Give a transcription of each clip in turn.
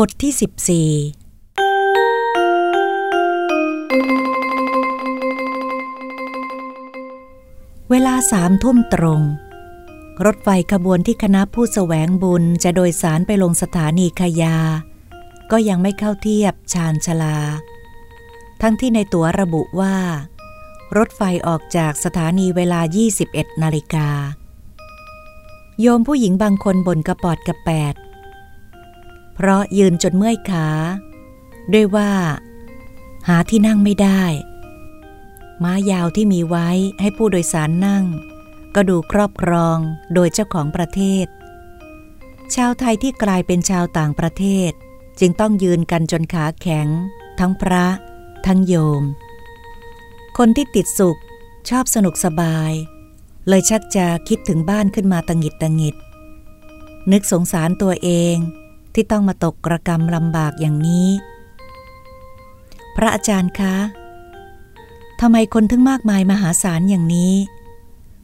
บทที่สิบสี่เวลาสามทุ่มตรง รถไฟขบวนที่คณะผู้แสวงบุญจะโดยสารไปลงสถานีขยา ก็ยังไม่เข้าเทียบชานชลา ทั้งที่ในตั๋วระบุว่า รถไฟออกจากสถานีเวลา 21 นาฬิกา โยมผู้หญิงบางคนบ่นกระปอดกระแปด เพราะยืนจนเมื่อยขา ด้วยว่า หาที่นั่งไม่ได้ ม้ายาวที่มีไว้ให้ผู้โดยสารนั่ง ก็ดูครอบครองโดยเจ้าของประเทศ ชาวไทยที่กลายเป็นชาวต่างประเทศ จึงต้องยืนกันจนขาแข็ง ทั้งพระ ทั้งโยม คนที่ติดสุขชอบสนุกสบาย เลยชักจะคิดถึงบ้านขึ้นมาตังหิดตังหิด นึกสงสารตัวเอง ที่ต้องมาตกกระกรรมลำบากอย่างนี้ พระอาจารย์คะทำไมคนถึงมากมายมหาศาลอย่างนี้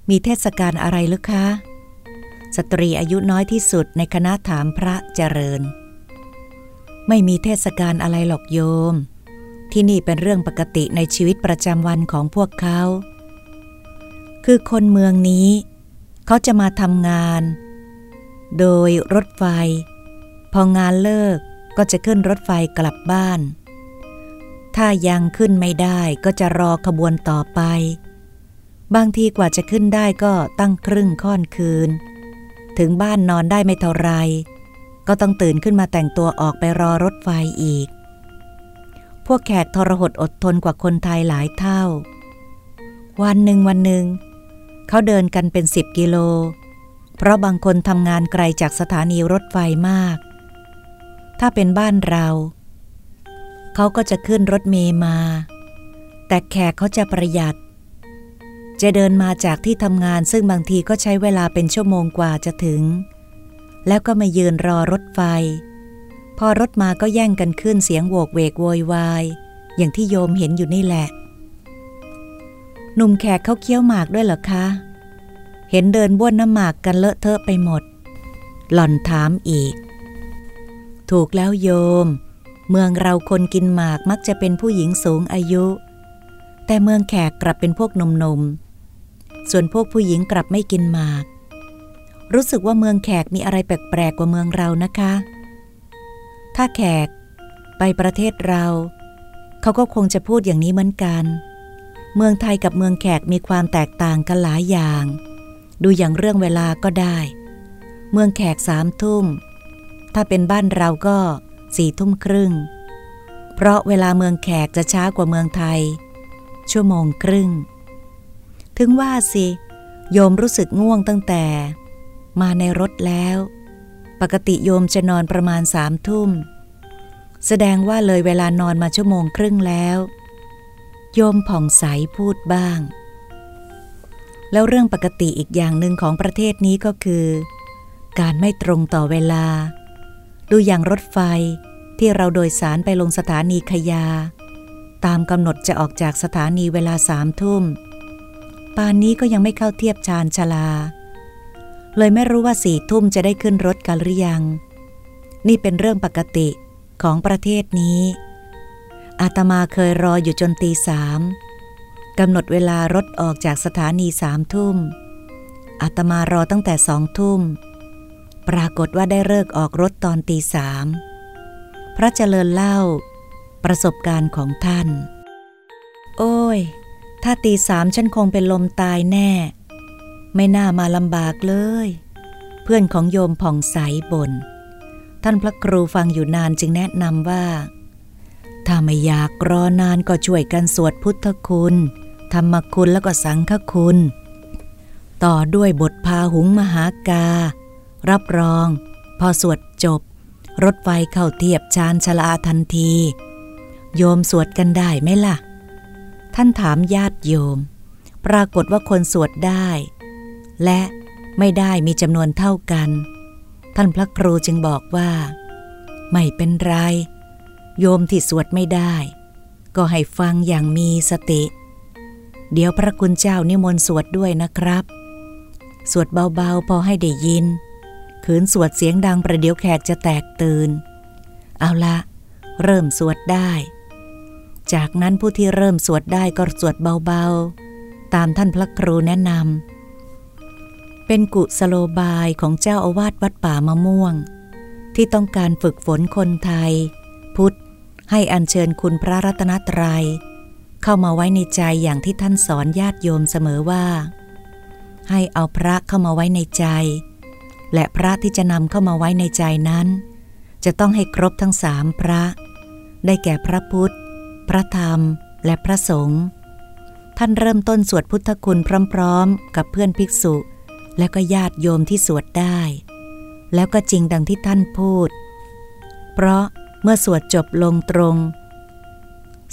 มีเทศกาลอะไรหรือคะ สตรีอายุน้อยที่สุดในคณะถามพระเจริญ ไม่มีเทศกาลอะไรหรอกโยม ที่นี่เป็นเรื่องปกติในชีวิตประจำวันของพวกเขา คือคนเมืองนี้ เขาจะมาทำงาน โดยรถไฟ พองานเลิกก็จะขึ้นรถไฟกลับบ้าน ถ้ายังขึ้นไม่ได้ก็จะรอขบวนต่อไป บางทีกว่าจะขึ้นได้ก็ตั้งครึ่งค่อนคืน ถึงบ้านนอนได้ไม่เท่าไร ก็ต้องตื่นขึ้นมาแต่งตัวออกไปรอรถไฟอีก พวกแขกทรหดอดทนกว่าคนไทยหลายเท่า วันหนึ่งวันหนึ่งเขาเดินกันเป็นสิบกิโล เพราะบางคนทำงานไกลจากสถานีรถไฟมาก ถ้าเป็นบ้านเรา เขาก็จะขึ้นรถเมย์มา แต่แขกเขาจะประหยัด จะเดินมาจากที่ทำงานซึ่งบางทีก็ใช้เวลาเป็นชั่วโมงกว่าจะถึง แล้วก็มายืนรอรถไฟ พอรถมาก็แย่งกันขึ้นเสียงโวกเวกโวยวายอย่างที่โยมเห็นอยู่นี่แหละ หนุ่มแขกเขาเคี้ยวหมากด้วยเหรอคะ เห็นเดินบ้วนน้ำหมากกันเลอะเทอะไปหมด หล่อนถามอีก ถูกแล้วโยม เมืองเราคนกินหมากมักจะเป็นผู้หญิงสูงอายุ แต่เมืองแขกกลับเป็นพวกหนุ่มๆส่วนพวกผู้หญิงกลับไม่กินหมาก รู้สึกว่าเมืองแขกมีอะไรแปลกๆกว่าเมืองเรานะคะ ถ้าแขก ไปประเทศเรา เขาก็คงจะพูดอย่างนี้เหมือนกัน เมืองไทยกับเมืองแขกมีความแตกต่างกันหลายอย่าง ดูอย่างเรื่องเวลาก็ได้ เมืองแขกสามทุ่ม ถ้าเป็นบ้านเราก็สี่ทุ่มครึ่ง เพราะเวลาเมืองแขกจะช้ากว่าเมืองไทย ชั่วโมงครึ่ง ถึงว่าสิ โยมรู้สึกง่วงตั้งแต่ มาในรถแล้ว ปกติโยมจะนอนประมาณสามทุ่ม แสดงว่าเลยเวลานอนมาชั่วโมงครึ่งแล้ว โยมผ่องใสพูดบ้าง แล้วเรื่องปกติอีกอย่างหนึ่งของประเทศนี้ก็คือ การไม่ตรงต่อเวลา ดูอย่างรถไฟที่เราโดยสารไปลงสถานีขยา ตามกำหนดจะออกจากสถานีเวลาสามทุ่มป่านนี้ก็ยังไม่เข้าเทียบชานชลา เลยไม่รู้ว่าสี่ทุ่มจะได้ขึ้นรถกันหรือยัง นี่เป็นเรื่องปกติของประเทศนี้ อาตมาเคยรออยู่จนตีสามกำหนดเวลารถออกจากสถานีสามทุ่ม อาตมารอตั้งแต่สองทุ่ม ปรากฏว่าได้เลิกออกรถตอนตีสาม พระเจริญเล่า ประสบการณ์ของท่าน โอ้ย ถ้าตีสามฉันคงเป็นลมตายแน่ ไม่น่ามาลำบากเลย เพื่อนของโยมผ่องใสบน่น ท่านพระครูฟังอยู่นานจึงแนะนำว่า ถ้าไม่อยากรอนานก็ช่วยกันสวดพุทธคุณ ธรรมคุณแล้วก็สังฆคุณ ต่อด้วยบทพาหุงมหากา รับรอง พอสวดจบ รถไฟเข้าเทียบชานชลาทันที โยมสวดกันได้ไหมล่ะ ท่านถามญาติโยม ปรากฏว่าคนสวดได้ และไม่ได้มีจำนวนเท่ากัน ท่านพระครูจึงบอกว่า ไม่เป็นไร โยมที่สวดไม่ได้ ก็ให้ฟังอย่างมีสติ เดี๋ยวพระคุณเจ้านิมนต์สวดด้วยนะครับ สวดเบาๆ พอให้ได้ยิน ขืนสวดเสียงดังประเดี๋ยวแขกจะแตกตื่น เอาละ เริ่มสวดได้ จากนั้นผู้ที่เริ่มสวดได้ก็สวดเบาๆ ตามท่านพระครูแนะนำ เป็นกุสโลบายของเจ้าอาวาสวัดป่ามะม่วง ที่ต้องการฝึกฝนคนไทย พุทธให้อัญเชิญคุณพระรัตนตรยัย เข้ามาไว้ในใจอย่างที่ท่านสอนญาติโยมเสมอว่า ให้เอาพระเข้ามาไว้ในใจ และพระที่จะนำเข้ามาไว้ในใจนั้น จะต้องให้ครบทั้งสามพระ ได้แก่พระพุทธ พระธรรม และพระสงฆ์ท่านเริ่มต้นสวดพุทธคุณพร้อม ๆ กับเพื่อนภิกษุ และก็ญาติโยมที่สวดได้ แล้วก็จริงดังที่ท่านพูด เพราะเมื่อสวดจบลงตรง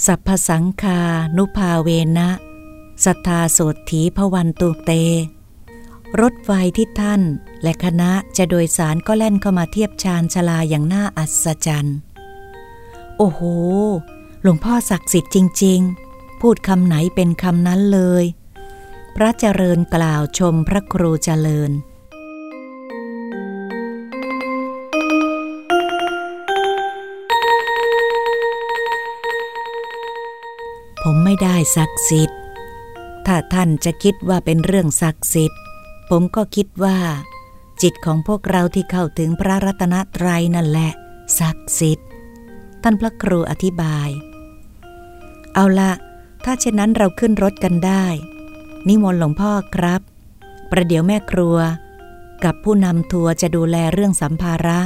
สัพพสังคานุภาเวนะ สัทธาโสถีพวันตุเต รถไฟที่ท่านและคณะจะโดยสารก็แล่นเข้ามาเทียบชานชลาอย่างน่าอัศจรรย์ โอ้โห หลวงพ่อศักดิ์สิทธิ์จริง ๆ พูดคำไหนเป็นคำนั้นเลย พระเจริญกล่าวชมพระครูเจริญผมไม่ได้ศักดิ์สิทธิ์ ถ้าท่านจะคิดว่าเป็นเรื่องศักดิ์สิทธิ์ ผมก็คิดว่า จิตของพวกเราที่เข้าถึงพระรัตนตรัยนั่นแหละศักดิ์สิทธิ์ท่านพระครูอธิบาย เอาละถ้าเช่นนั้นเราขึ้นรถกันได้ นิมนต์หลวงพ่อครับ ประเดี๋ยวแม่ครัว กับผู้นำทัวร์จะดูแลเรื่องสัมภาระ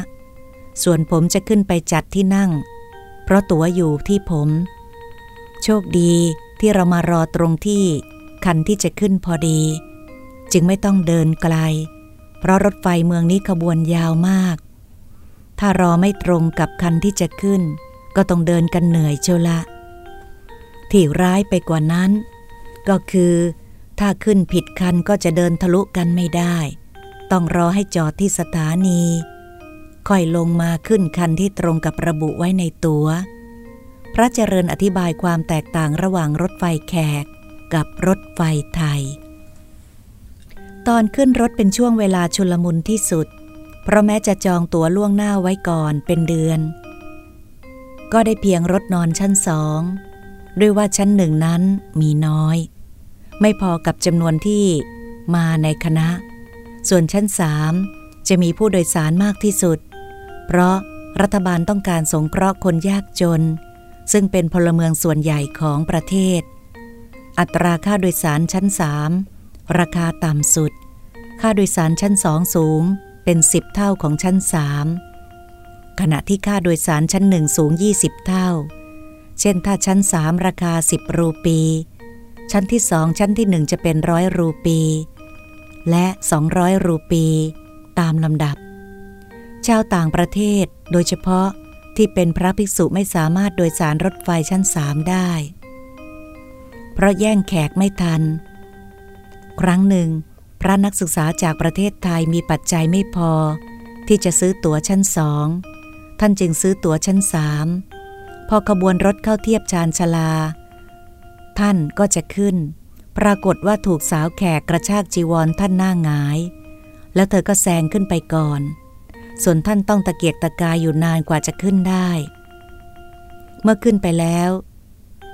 ส่วนผมจะขึ้นไปจัดที่นั่ง เพราะตั๋วอยู่ที่ผม โชคดีที่เรามารอตรงที่คันที่จะขึ้นพอดี จึงไม่ต้องเดินไกล เพราะรถไฟเมืองนี้ขบวนยาวมาก ถ้ารอไม่ตรงกับคันที่จะขึ้น ก็ต้องเดินกันเหนื่อยเชียวละที่ร้ายไปกว่านั้น ก็คือถ้าขึ้นผิดคันก็จะเดินทะลุกันไม่ได้ ต้องรอให้จอดที่สถานี ค่อยลงมาขึ้นคันที่ตรงกับระบุไว้ในตัว๋ว พระเจริญอธิบายความแตกต่างระหว่างรถไฟแขกกับรถไฟไทย ตอนขึ้นรถเป็นช่วงเวลาชุลมุนที่สุด เพราะแม้จะจองตั๋วล่วงหน้าไว้ก่อนเป็นเดือน ก็ได้เพียงรถนอนชั้นสอง ด้วยว่าชั้นหนึ่งนั้นมีน้อย ไม่พอกับจำนวนที่มาในคณะ ส่วนชั้นสามจะมีผู้โดยสารมากที่สุด เพราะรัฐบาลต้องการสงเคราะห์คนยากจน ซึ่งเป็นพลเมืองส่วนใหญ่ของประเทศ อัตราค่าโดยสารชั้นสาม ราคาต่ำสุด ค่าโดยสารชั้นสองสูงเป็นสิบเท่าของชั้นสามขณะที่ค่าโดยสารชั้นหนึ่งสูง 20 เท่า เช่นถ้าชั้นสามราคา 10 รูปี ชั้นที่สองชั้นที่หนึ่งจะเป็นร้อยรูปี และ 200 รูปี ตามลำดับ ชาวต่างประเทศโดยเฉพาะที่เป็นพระภิกษุไม่สามารถโดยสารรถไฟชั้นสามได้ เพราะแย่งแขกไม่ทัน ครั้งหนึ่ง พระนักศึกษาจากประเทศไทยมีปัจจัยไม่พอ ที่จะซื้อตั๋วชั้นสอง ท่านจึงซื้อตั๋วชั้นสามพอขบวนรถเข้าเทียบชานชลา ท่านก็จะขึ้น ปรากฏว่าถูกสาวแขกกระชากจีวรท่านหน้าหงาย แล้วเธอก็แซงขึ้นไปก่อน ส่วนท่านต้องตะเกียกตะกายอยู่นานกว่าจะขึ้นได้ เมื่อขึ้นไปแล้ว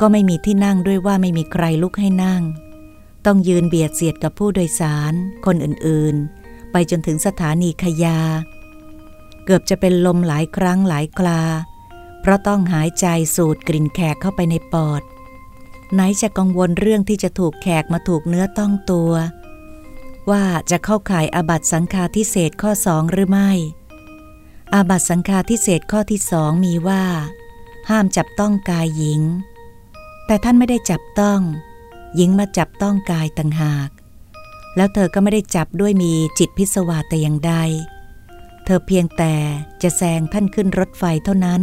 ก็ไม่มีที่นั่งด้วยว่าไม่มีใครลุกให้นั่ง ต้องยืนเบียดเสียดกับผู้โดยสาร คนอื่นๆ ไปจนถึงสถานีขยา เกือบจะเป็นลมหลายครั้งหลายคลา เพราะต้องหายใจสูดกลิ่นแขกเข้าไปในปอด ไหนจะกังวลเรื่องที่จะถูกแขกมาถูกเนื้อต้องตัว ว่าจะเข้าข่ายอาบัตสังฆาทิเศษข้อสองหรือไม่ อาบัตสังฆาทิเศษข้อที่สองมีว่า ห้ามจับต้องกายหญิง แต่ท่านไม่ได้จับต้อง หญิงมาจับต้องกายต่างหาก แล้วเธอก็ไม่ได้จับด้วยมีจิตพิศวาแต่อย่างใด เธอเพียงแต่จะแซงท่านขึ้นรถไฟเท่านั้น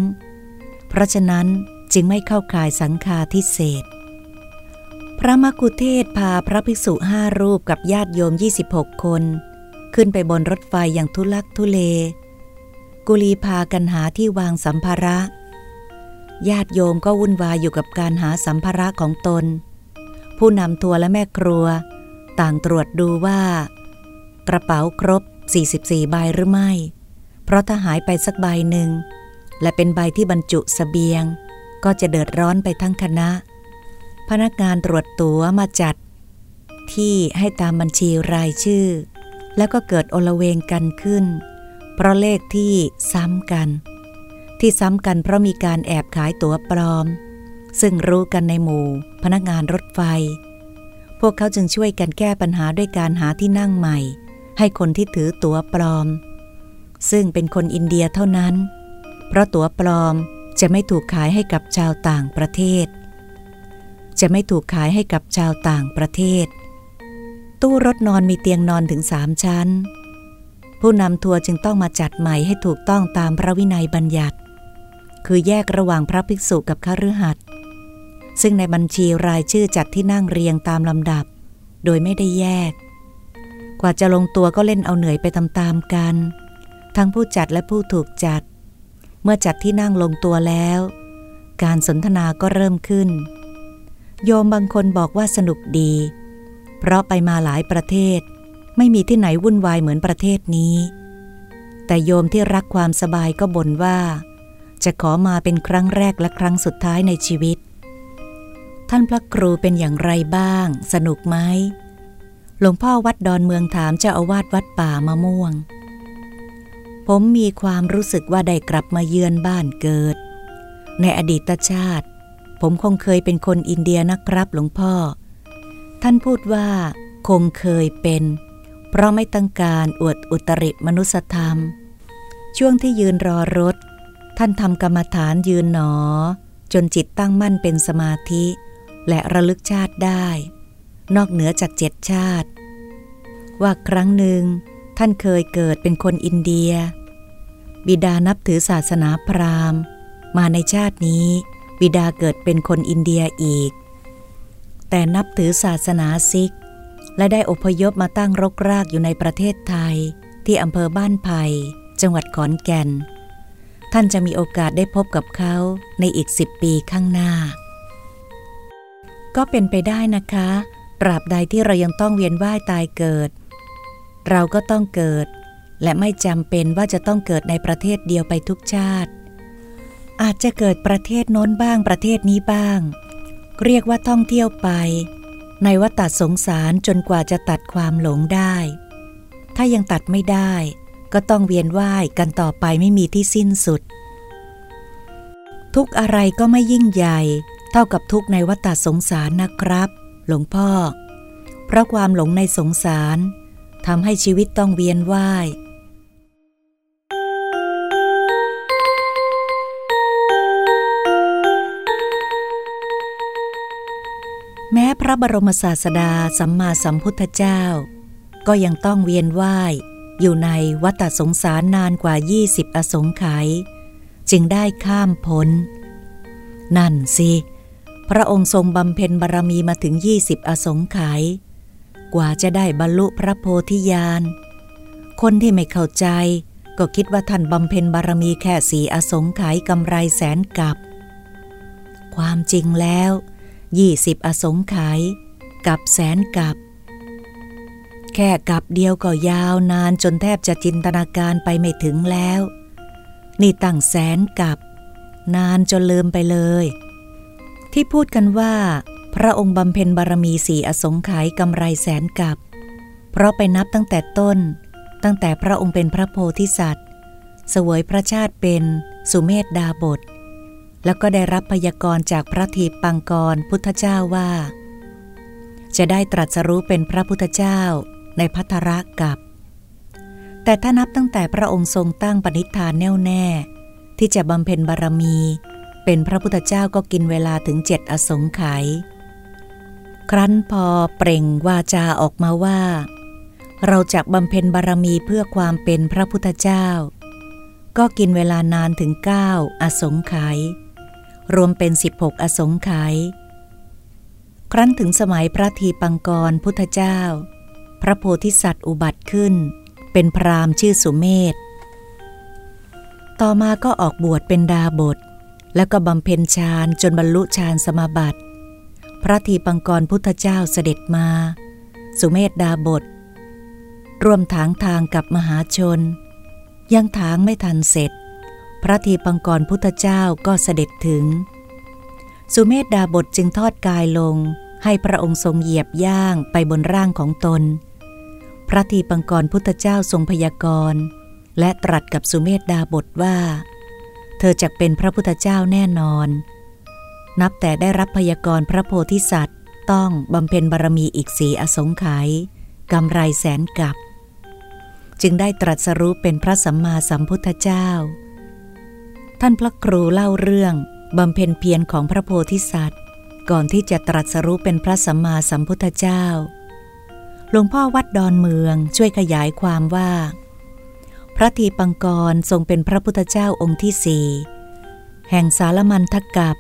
เพราะฉะนั้นจึงไม่เข้าข่ายสังฆาทิเศษ พระมกุเทศพาพระภิกษุห้ารูปกับญาติโยม 26 คน ขึ้นไปบนรถไฟอย่างทุลักทุเล กุลีพากันหาที่วางสัมภาระ ญาติโยมก็วุ่นวายอยู่กับการหาสัมภาระของตน ผู้นำทัวร์และแม่ครัว ต่างตรวจดูว่า กระเป๋าครบ 44 ใบหรือไม่ เพราะถ้าหายไปสักใบหนึ่ง และเป็นใบที่บรรจุสเสบียง ก็จะเดือดร้อนไปทั้งคณะ พนักงานตรวจตั๋วมาจัด ที่ให้ตามบัญชีรายชื่อ แล้วก็เกิดโอลเวงกันขึ้น เพราะเลขที่ซ้ำกัน ที่ซ้ำกันเพราะมีการแอบขายตั๋วปลอม ซึ่งรู้กันในหมู่ พนักงานรถไฟ พวกเขาจึงช่วยกันแก้ปัญหาด้วยการหาที่นั่งใหม่ ให้คนที่ถือตั๋วปลอม ซึ่งเป็นคนอินเดียเท่านั้น เพราะตั๋วปลอมจะไม่ถูกขายให้กับชาวต่างประเทศ จะไม่ถูกขายให้กับชาวต่างประเทศ ตู้รถนอนมีเตียงนอนถึงสามชั้น ผู้นำทัวร์จึงต้องมาจัดใหม่ให้ถูกต้องตามพระวินัยบัญญัติ คือแยกระหว่างพระภิกษุกับข้ารือหัด ซึ่งในบัญชีรายชื่อจัดที่นั่งเรียงตามลำดับ โดยไม่ได้แยก กว่าจะลงตัวก็เล่นเอาเหนื่อยไปตามๆกัน ทั้งผู้จัดและผู้ถูกจัด เมื่อจัดที่นั่งลงตัวแล้ว การสนทนาก็เริ่มขึ้น โยมบางคนบอกว่าสนุกดี เพราะไปมาหลายประเทศ ไม่มีที่ไหนวุ่นวายเหมือนประเทศนี้ แต่โยมที่รักความสบายก็บ่นว่า จะขอมาเป็นครั้งแรกและครั้งสุดท้ายในชีวิต ท่านพระครูเป็นอย่างไรบ้าง สนุกไหมหลวงพ่อวัดดอนเมืองถามเจ้าอาวาสวัดป่ามะม่วง ผมมีความรู้สึกว่าได้กลับมาเยือนบ้านเกิด ในอดีตชาติ ผมคงเคยเป็นคนอินเดียนะครับหลวงพ่อ ท่านพูดว่า คงเคยเป็น เพราะไม่ต้องการอวดอุตริมนุสธรรม ช่วงที่ยืนรอรถ ท่านทำกรรมฐานยืนหนอ จนจิตตั้งมั่นเป็นสมาธิ และระลึกชาติได้ นอกเหนือจากเจ็ดชาติ ว่าครั้งหนึ่งท่านเคยเกิดเป็นคนอินเดีย บิดานับถือศาสนาพราหมณ์ มาในชาตินี้ บิดาเกิดเป็นคนอินเดียอีก แต่นับถือศาสนาซิก และได้อพยพมาตั้งรกรากอยู่ในประเทศไทย ที่อำเภอบ้านไผ่จังหวัดขอนแก่น ท่านจะมีโอกาสได้พบกับเขาในอีกสิบปีข้างหน้า ก็เป็นไปได้นะคะ ตราบใดที่เรายังต้องเวียนว่ายตายเกิด เราก็ต้องเกิด และไม่จำเป็นว่าจะต้องเกิดในประเทศเดียวไปทุกชาติ อาจจะเกิดประเทศโน้นบ้างประเทศนี้บ้าง เรียกว่าท่องเที่ยวไป ในวัฏสงสารจนกว่าจะตัดความหลงได้ ถ้ายังตัดไม่ได้ ก็ต้องเวียนว่ายกันต่อไปไม่มีที่สิ้นสุด ทุกอะไรก็ไม่ยิ่งใหญ่ เท่ากับทุกในวัฏสงสารนะครับ หลวงพ่อ เพราะความหลงในสงสารทำให้ชีวิตต้องเวียนว่ายแม้พระบรมศาสดาสัมมาสัมพุทธเจ้า ก็ยังต้องเวียนว่ายอยู่ในวัฏสงสารนานกว่า 20 อสงไขยจึงได้ข้ามพ้น นั่นสิ พระองค์ทรงบำเพ็ญบารมีมาถึง20อสงไขยกว่าจะได้บรรลุพระโพธิญาณ คนที่ไม่เข้าใจ ก็คิดว่าท่านบำเพ็ญบารมีแค่สีอสงไขยกำไรแสนกับความจริงแล้วยี่สิบอสงไขยกับแสนกับแค่กับเดียวก็ยาวนานจนแทบจะจินตนาการไปไม่ถึงแล้ว นี่ตั้งแสนกับ นานจนลืมไปเลย ที่พูดกันว่า พระองค์บำเพ็ญบารมีสี่อสงไขยกำไรแสนกับ เพราะไปนับตั้งแต่ต้น ตั้งแต่พระองค์เป็นพระโพธิสัตว์ เสวยพระชาติเป็นสุเมธดาบท แล้วก็ได้รับพยากรณ์จากพระทีปังกรพุทธเจ้าว่า จะได้ตรัสรู้เป็นพระพุทธเจ้าในพัทรกับแต่ถ้านับตั้งแต่พระองค์ทรงตั้งปณิธานแน่วแน่ ที่จะบำเพ็ญบารมี เป็นพระพุทธเจ้าก็กินเวลาถึงเจ็ดอสงไขยครั้นพอเปล่งวาจาออกมาว่า เราจะบำเพ็ญบารมีเพื่อความเป็นพระพุทธเจ้า ก็กินเวลานานถึงเก้าอสงไขยรวมเป็น 16 อสงไขยครั้นถึงสมัยพระทีปังกรพุทธเจ้า พระโพธิสัตว์อุบัติขึ้น เป็นพรามชื่อสุเมธต่อมาก็ออกบวชเป็นดาบท แล้วก็บำเพ็ญฌานจนบรรลุฌานสมาบัติ พระทีปังกรพุทธเจ้าเสด็จมา สุเมธดาบท ร่วมถางทางกับมหาชน ยังถางไม่ทันเสร็จ พระทีปังกรพุทธเจ้าก็เสด็จถึง สุเมธดาบทจึงทอดกายลงให้พระองค์ทรงเหยียบย่างไปบนร่างของตน พระทีปังกรพุทธเจ้าทรงพยากรณ์และตรัสกับสุเมธดาบทว่า ธอจะเป็นพระพุทธเจ้าแน่นอน นับแต่ได้รับพยากรณ์พระโพธิสัตว์ ต้องบำเพ็ญบารมีอีกสีอสงไขยกำไรแสนกับ จึงได้ตรัสรู้เป็นพระสัมมาสัมพุทธเจ้า ท่านพระครูเล่าเรื่องบำเพ็ญเพียรของพระโพธิสัตว์ ก่อนที่จะตรัสรู้เป็นพระสัมมาสัมพุทธเจ้า หลวงพ่อวัดดอนเมืองช่วยขยายความว่า พระทีปังกรทรงเป็นพระพุทธเจ้าองค์ที่สี่แห่งสารมันทกกับ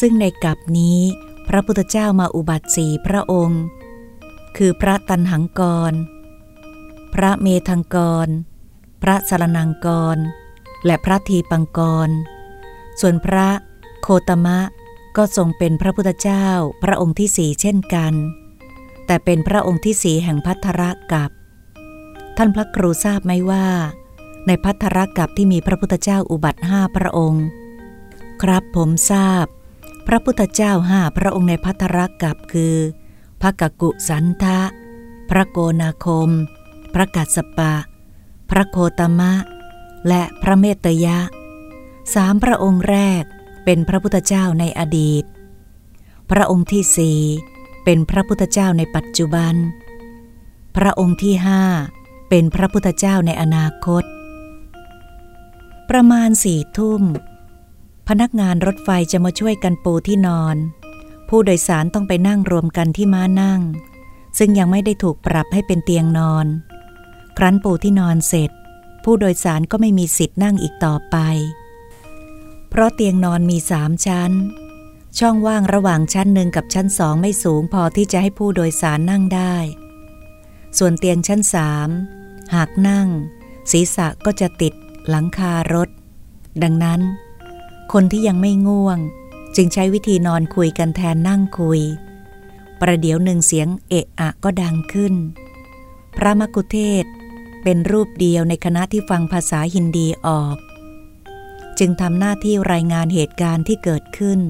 ซึ่งในกับนี้พระพุทธเจ้ามาอุบัติสีพระองค์ คือพระตันหังกร พระเมธังกร พระสารนังกร และพระทีปังกร ส่วนพระโคตมะก็ทรงเป็นพระพุทธเจ้าพระองค์ที่สี่เช่นกัน แต่เป็นพระองค์ที่สี่แห่งพัทธะกับ ท่านพระครูทราบไหมว่า ในพัทธะกับที่มีพระพุทธเจ้าอุบัติห้าพระองค์ ครับผมทราบ พระพุทธเจ้าห้าพระองค์ในพัทธะกับคือพระกกุสันทะ พระโกนาคม พระกัสสปะ พระโคตมะ และพระเมตยะสามพระองค์แรกเป็นพระพุทธเจ้าในอดีต พระองค์ที่สี่เป็นพระพุทธเจ้าในปัจจุบัน พระองค์ที่ห้า เป็นพระพุทธเจ้าในอนาคต ประมาณสี่ทุ่ม พนักงานรถไฟจะมาช่วยกันปูที่นอน ผู้โดยสารต้องไปนั่งรวมกันที่ม้านั่ง ซึ่งยังไม่ได้ถูกปรับให้เป็นเตียงนอน ครั้นปูที่นอนเสร็จ ผู้โดยสารก็ไม่มีสิทธิ์นั่งอีกต่อไป เพราะเตียงนอนมีสามชั้น ช่องว่างระหว่างชั้นหนึ่งกับชั้นสองไม่สูงพอที่จะให้ผู้โดยสารนั่งได้ส่วนเตียงชั้นสาม หากนั่ง ศีรษะก็จะติดหลังคารถ ดังนั้น คนที่ยังไม่ง่วง จึงใช้วิธีนอนคุยกันแทนนั่งคุย ประเดี๋ยวหนึ่งเสียงเอะอะก็ดังขึ้น พระมกุเทศเป็นรูปเดียวในคณะที่ฟังภาษาฮินดีออก จึงทำหน้าที่รายงานเหตุการณ์ที่เกิดขึ้น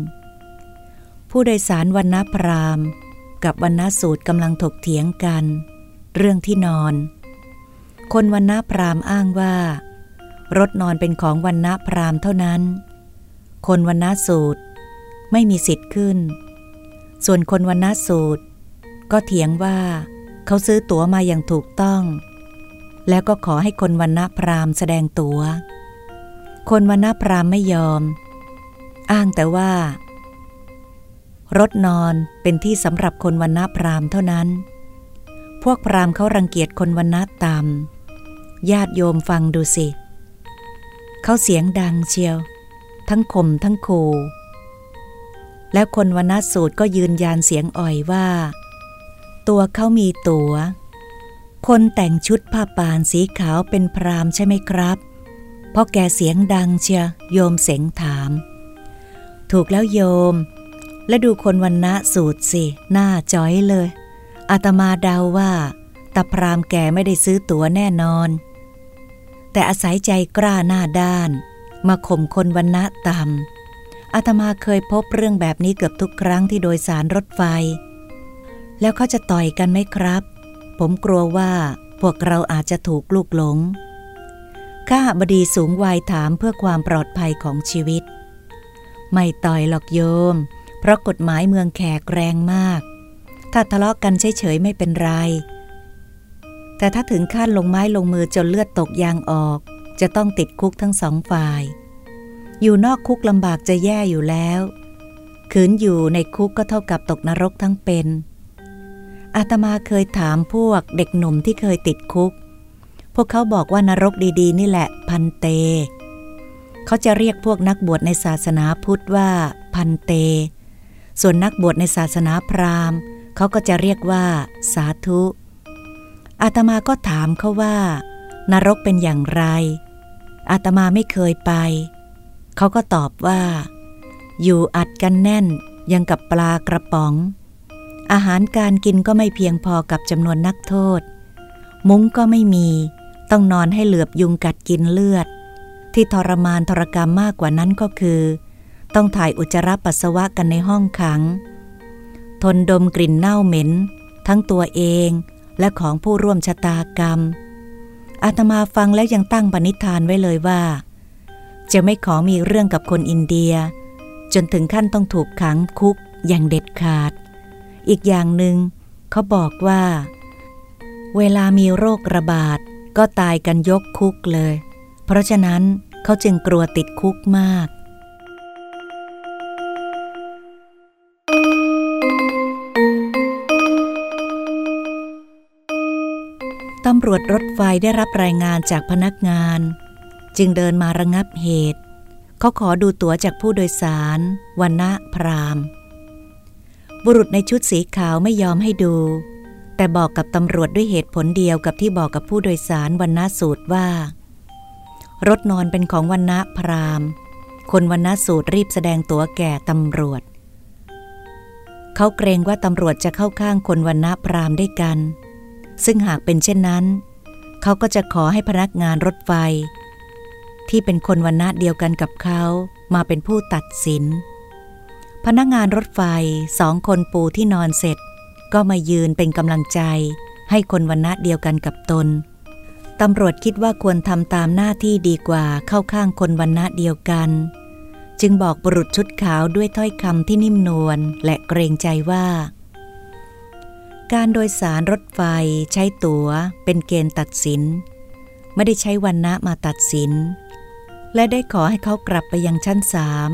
ผู้โดยสารวันณพรามกับวันณสูตรกำลังถกเถียงกัน เรื่องที่นอน คนวันณพรามอ้างว่า รถนอนเป็นของวันณพรามเท่านั้น คนวันณสูตรไม่มีสิทธิ์ขึ้น ส่วนคนวันณสูตร ก็เถียงว่า เขาซื้อตั๋วมาอย่างถูกต้อง แล้วก็ขอให้คนวันณพรามแสดงตัว๋ว คนวันณพรามไม่ยอม อ้างแต่ว่า รถนอนเป็นที่สำหรับคนวันณพรามเท่านั้นพวกพรามเขารังเกียจคนวันณต่ำ ญาติโยมฟังดูสิ เขาเสียงดังเชียว ทั้งข่มทั้งขู่แล้วคนวนาสูตรก็ยืนยันเสียงอ่อยว่า ตัวเขามีตัวคนแต่งชุดผ้าปานสีขาวเป็นพรามใช่ไหมครับเพราะแกเสียงดังเชียโยมเสงถาม ถูกแล้วโยม และดูคนวันณะสูตรสิ หน้าจ้อยเลยอาตมาเดาว่าตาพรามแกไม่ได้ซื้อตั๋วแน่นอน แต่อาศัยใจกล้าหน้าด้าน มาข่มคนวันณะต่ำอาตมาเคยพบเรื่องแบบนี้เกือบทุกครั้งที่โดยสารรถไฟ แล้วเขาจะต่อยกันไหมครับ ผมกลัวว่าพวกเราอาจจะถูกลูกหลง ข้าบดีสูงวัยถามเพื่อความปลอดภัยของชีวิต ไม่ต่อยหรอกโยม เพราะกฎหมายเมืองแขกแรงมาก ถ้าทะเลาะกันเฉยๆไม่เป็นไร แต่ถ้าถึงขั้นลงไม้ลงมือจนเลือดตกยางออก จะต้องติดคุกทั้งสองฝ่าย อยู่นอกคุกลำบากจะแย่อยู่แล้วขืนอยู่ในคุกก็เท่ากับตกนรกทั้งเป็น อาตมาเคยถามพวกเด็กหนุ่มที่เคยติดคุก พวกเขาบอกว่านรกดีๆ นี่แหละพันเต เขาจะเรียกพวกนักบวชในศาสนาพุทธว่าพันเต ส่วนนักบวชในศาสนาพราหมณ์เขาก็จะเรียกว่าสาธุ อาตมาก็ถามเขาว่า นรกเป็นอย่างไร อาตมาไม่เคยไป เขาก็ตอบว่า อยู่อัดกันแน่นยังกับปลากระป๋อง อาหารการกินก็ไม่เพียงพอกับจำนวนนักโทษ มุ้งก็ไม่มี ต้องนอนให้เหลือบยุงกัดกินเลือด ที่ทรมานทรกรรมมากกว่านั้นก็คือ ต้องถ่ายอุจจาระปัสสาวะกันในห้องขัง ทนดมกลิ่นเน่าเหม็น ทั้งตัวเอง และของผู้ร่วมชะตากรรม อาตมาฟังแล้วยังตั้งปณิธานไว้เลยว่า จะไม่ขอมีเรื่องกับคนอินเดีย จนถึงขั้นต้องถูกขังคุกอย่างเด็ดขาด อีกอย่างหนึง่งเขาบอกว่า เวลามีโรคระบาดก็ตายกันยกคุกเลย เพราะฉะนั้นเขาจึงกลัวติดคุกมากำรวจรถไฟได้รับรายงานจากพนักงาน จึงเดินมาระงับเหตุ เขาขอดูตั๋วจากผู้โดยสารวันณะพราม บุรุษในชุดสีขาวไม่ยอมให้ดู แต่บอกกับตำรวจด้วยเหตุผลเดียวกับที่บอกกับผู้โดยสารวันณะสูตรว่า รถนอนเป็นของวันณะพรามคนวันณะสูตรรีบแสดงตั๋วแก่ตำรวจ เขาเกรงว่าตำรวจจะเข้าข้างคนวันณะพรามด้วยกัน ซึ่งหากเป็นเช่นนั้น เขาก็จะขอให้พนักงานรถไฟ ที่เป็นคนวันณะเดียวกันกับเขามาเป็นผู้ตัดสิน พนักงานรถไฟสองคนปูที่นอนเสร็จ ก็มายืนเป็นกำลังใจ ให้คนวันณะเดียวกันกับตนตำรวจคิดว่าควรทำตามหน้าที่ดีกว่าเข้าข้างคนวันณะเดียวกัน จึงบอกบุรุษชุดขาวด้วยถ้อยคำที่นิ่มนวลและเกรงใจว่า การโดยสารรถไฟใช้ตั๋วเป็นเกณฑ์ตัดสิน ไม่ได้ใช้วันณะมาตัดสิน และได้ขอให้เขากลับไปยังชั้นสาม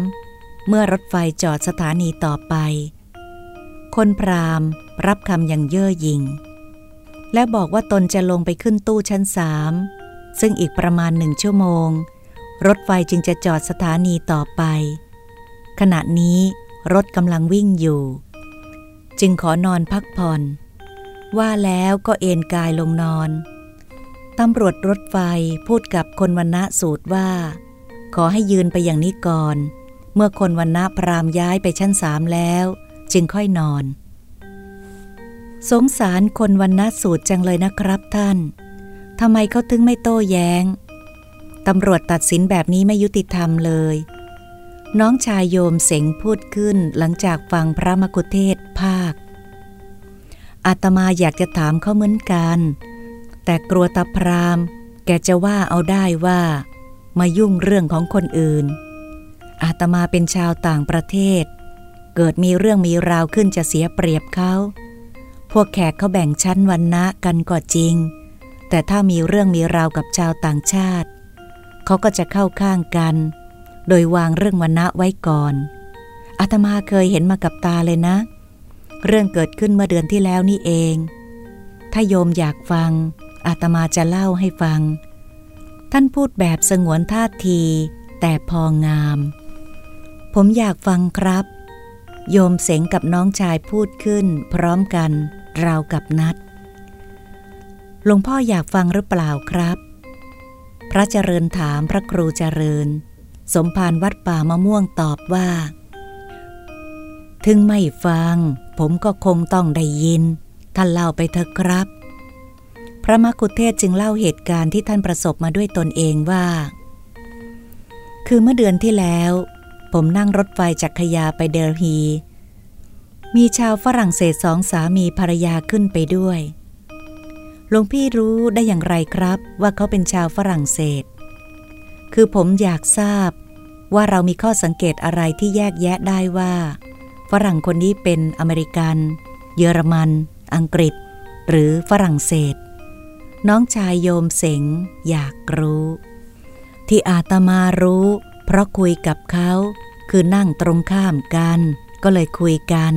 เมื่อรถไฟจอดสถานีต่อไป คนพรามรับคำอย่างเย่อหยิ่ง และบอกว่าตนจะลงไปขึ้นตู้ชั้นสามซึ่งอีกประมาณหนึ่งชั่วโมง รถไฟจึงจะจอดสถานีต่อไป ขณะนี้รถกำลังวิ่งอยู่ จึงขอนอนพักผ่อน ว่าแล้วก็เอนกายลงนอน ตำรวจรถไฟพูดกับคนวันณะสูตรว่า ขอให้ยืนไปอย่างนี้ก่อน เมื่อคนวันณะพรามย้ายไปชั้นสามแล้ว จึงค่อยนอน สงสารคนวันณะสูตรจังเลยนะครับท่านทำไมเขาถึงไม่โต้แย้งตำรวจตัดสินแบบนี้ไม่ยุติธรรมเลย น้องชายโยมเสงพูดขึ้นหลังจากฟังพระมกุเทศภาค อาตมาอยากจะถามเขาเหมือนกัน แต่กลัวตาพราม แกจะว่าเอาได้ว่า มายุ่งเรื่องของคนอื่น อาตมาเป็นชาวต่างประเทศ เกิดมีเรื่องมีราวขึ้นจะเสียเปรียบเขา พวกแขกเขาแบ่งชั้นวันนะกันก็จริง แต่ถ้ามีเรื่องมีราวกับชาวต่างชาติ เขาก็จะเข้าข้างกัน โดยวางเรื่องวันนะไว้ก่อนอาตมาเคยเห็นมากับตาเลยนะเเรื่องเกิดขึ้นเมื่อเดือนที่แล้วนี่เอง ถ้าโยมอยากฟัง อาตมาจะเล่าให้ฟัง ท่านพูดแบบสงวนท่าที แต่พองาม ผมอยากฟังครับ โยมเสงกับน้องชายพูดขึ้น พร้อมกันราวกับนัด หลวงพ่ออยากฟังหรือเปล่าครับ พระเจริญถามพระครูเจริญ สมภารวัดป่ามะม่วงตอบว่า ถึงไม่ฟัง ผมก็คงต้องได้ยิน ท่านเล่าไปเถอะครับ พระมกุเทศจึงเล่าเหตุการณ์ที่ท่านประสบมาด้วยตนเองว่า คือเมื่อเดือนที่แล้ว ผมนั่งรถไฟจากขยาไปเดลฮี มีชาวฝรั่งเศสสองสามีภรรยาขึ้นไปด้วยหลวงพี่รู้ได้อย่างไรครับ ว่าเขาเป็นชาวฝรั่งเศส คือผมอยากทราบว่าเรามีข้อสังเกตอะไรที่แยกแยะได้ว่า ฝรั่งคนนี้เป็นอเมริกัน เยอรมัน อังกฤษ หรือฝรั่งเศส น้องชายโยมเสงอยากรู้ ที่อาตมารู้ เพราะคุยกับเขาคือนั่งตรงข้ามกัน ก็เลยคุยกัน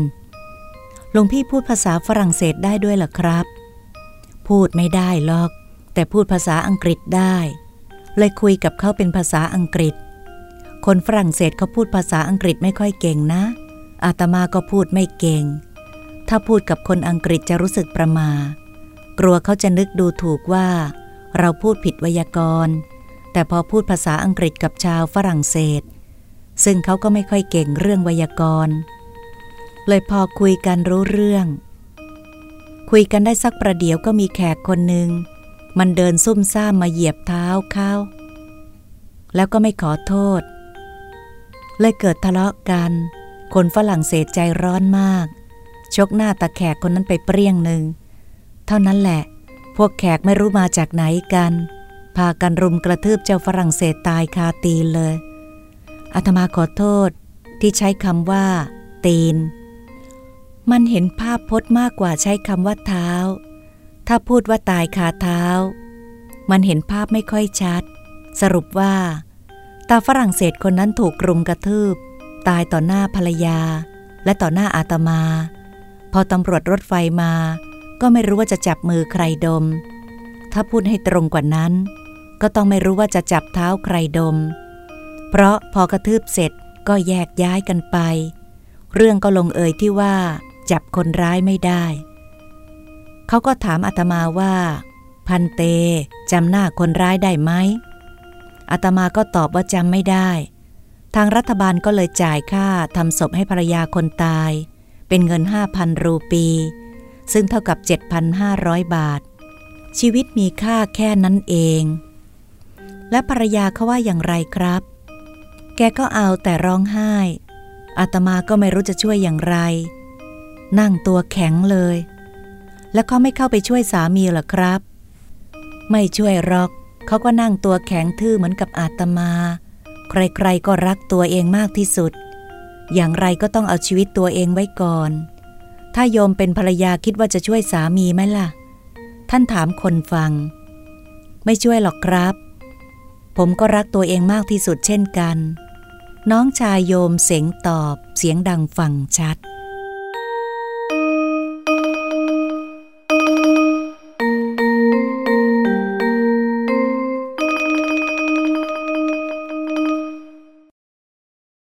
หลวงพี่พูดภาษาฝรั่งเศสได้ด้วยหรอครับ พูดไม่ได้หรอก แต่พูดภาษาอังกฤษได้ เลยคุยกับเขาเป็นภาษาอังกฤษ คนฝรั่งเศสเขาพูดภาษาอังกฤษไม่ค่อยเก่งนะ อาตมาก็พูดไม่เก่ง ถ้าพูดกับคนอังกฤษจะรู้สึกประมา กลัวเขาจะนึกดูถูกว่า เราพูดผิดไวยากรณ์ แต่พอพูดภาษาอังกฤษกับชาวฝรั่งเศส ซึ่งเขาก็ไม่ค่อยเก่งเรื่องไวยากรณ์ เลยพอคุยกันรู้เรื่อง คุยกันได้สักประเดี๋ยวก็มีแขกคนหนึ่งมันเดินซุ่มซ่ามมาเหยียบเท้าเขาแล้วก็ไม่ขอโทษ เลยเกิดทะเลาะกัน คนฝรั่งเศสใจร้อนมาก ชกหน้าตาแขกคนนั้นไปเปรี้ยงหนึ่ง เท่านั้นแหละ พวกแขกไม่รู้มาจากไหนกัน พากันรุมกระทืบเจ้าฝรั่งเศสตายคาตีนเลยอาตมาขอโทษที่ใช้คำว่า ตีน มันเห็นภาพพจน์มากกว่าใช้คำว่าเท้า ถ้าพูดว่าตายคาเท้า มันเห็นภาพไม่ค่อยชัด สรุปว่า ตาฝรั่งเศสคนนั้นถูกรุมกระทืบ ตายต่อหน้าภรรยา และต่อหน้าอาตมา พอตำรวจรถไฟมา ก็ไม่รู้ว่าจะจับมือใครดม ถ้าพูดให้ตรงกว่านั้น ก็ต้องไม่รู้ว่าจะจับเท้าใครดม เพราะพอกระทืบเสร็จก็แยกย้ายกันไป เรื่องก็ลงเอยที่ว่า จับคนร้ายไม่ได้ เขาก็ถามอาตมาว่า พันเตจำหน้าคนร้ายได้ไหมอาตมาก็ตอบว่าจำไม่ได้ ทางรัฐบาลก็เลยจ่ายค่าทำศพให้ภรรยาคนตาย เป็นเงินห้าพันรูปี ซึ่งเท่ากับ 7,500 บาท ชีวิตมีค่าแค่นั้นเอง และภรรยาเขาว่าอย่างไรครับ แกก็เอาแต่ร้องไห้ อาตมาก็ไม่รู้จะช่วยอย่างไร นั่งตัวแข็งเลย แล้วเขาไม่เข้าไปช่วยสามีหรอครับ ไม่ช่วยหรอกเขาก็นั่งตัวแข็งทื่อเหมือนกับอาตมา ใครๆก็รักตัวเองมากที่สุด อย่างไรก็ต้องเอาชีวิตตัวเองไว้ก่อน ถ้าโยมเป็นภรรยาคิดว่าจะช่วยสามีไหมล่ะ ท่านถามคนฟัง ไม่ช่วยหรอกครับ ผมก็รักตัวเองมากที่สุดเช่นกัน น้องชายโยมเสียงตอบเสียงดังฟังชัด